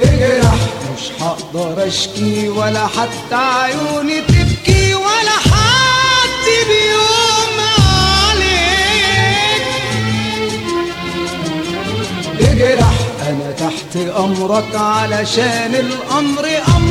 اجرح. مش هقدر اشكي ولا حتى عيوني تبكي ولا حد بيوم عليك. اجرح. أنا تحت أمرك علشان الأمر أمر